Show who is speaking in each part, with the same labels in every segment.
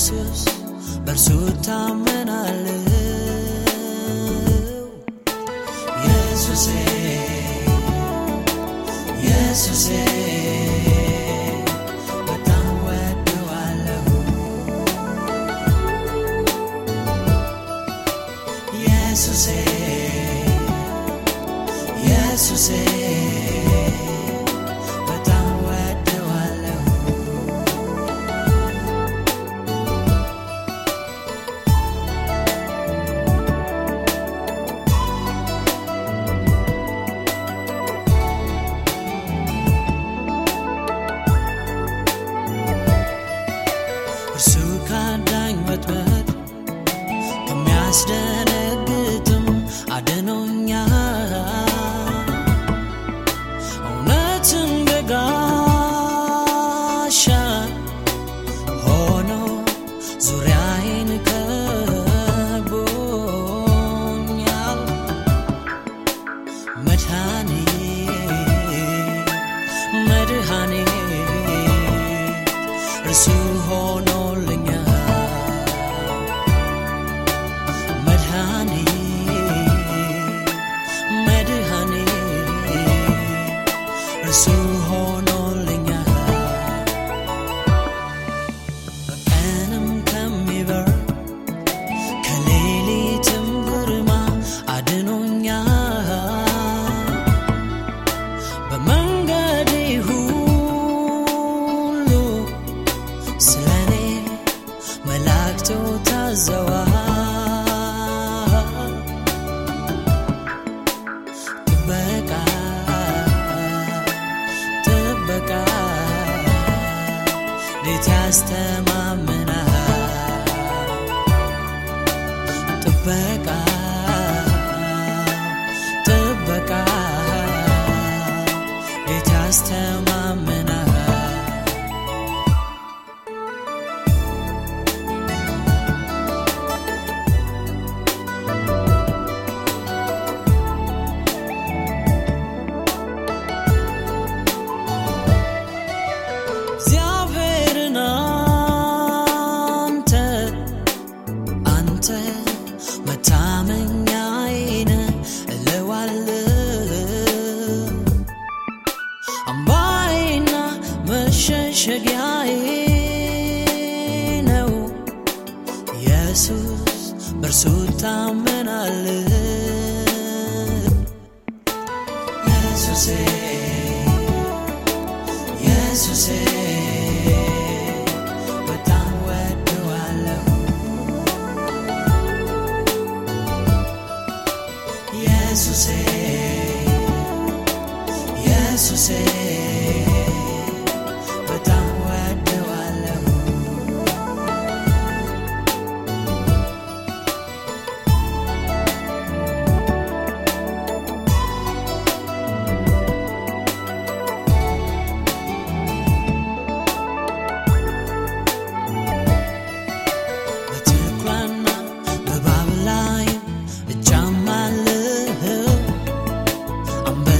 Speaker 1: ኢየሱስ በእርሱ ታመናለው ኢየሱሴ ኢየሱሴ በጣም ወደዋለሁ ካዳኝ ወጥመድ ከሚያስደነግጥም እንዴት ያስተማምናል ጥበቃ መሸሸጊያዬ ነው። ኢየሱስ በእርሱ ታመናለሁ ኢየሱሴ ኢየሱሴ በጣም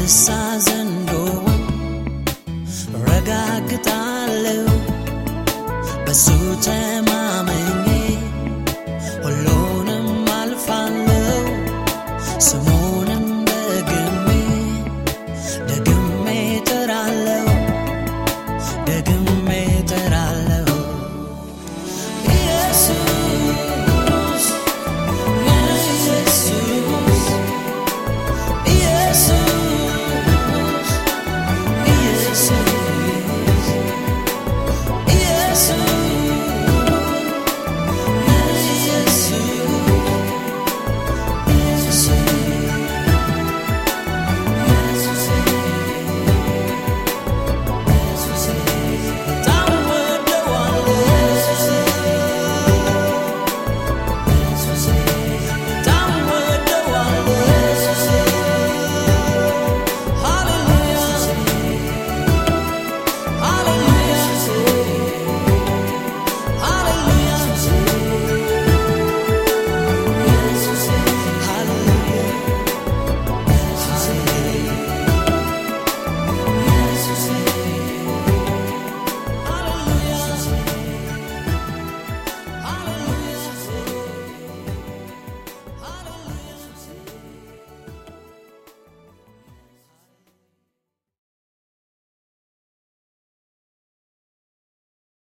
Speaker 1: አንበሳ ዘንዶ ረጋግጣለሁ። በሱ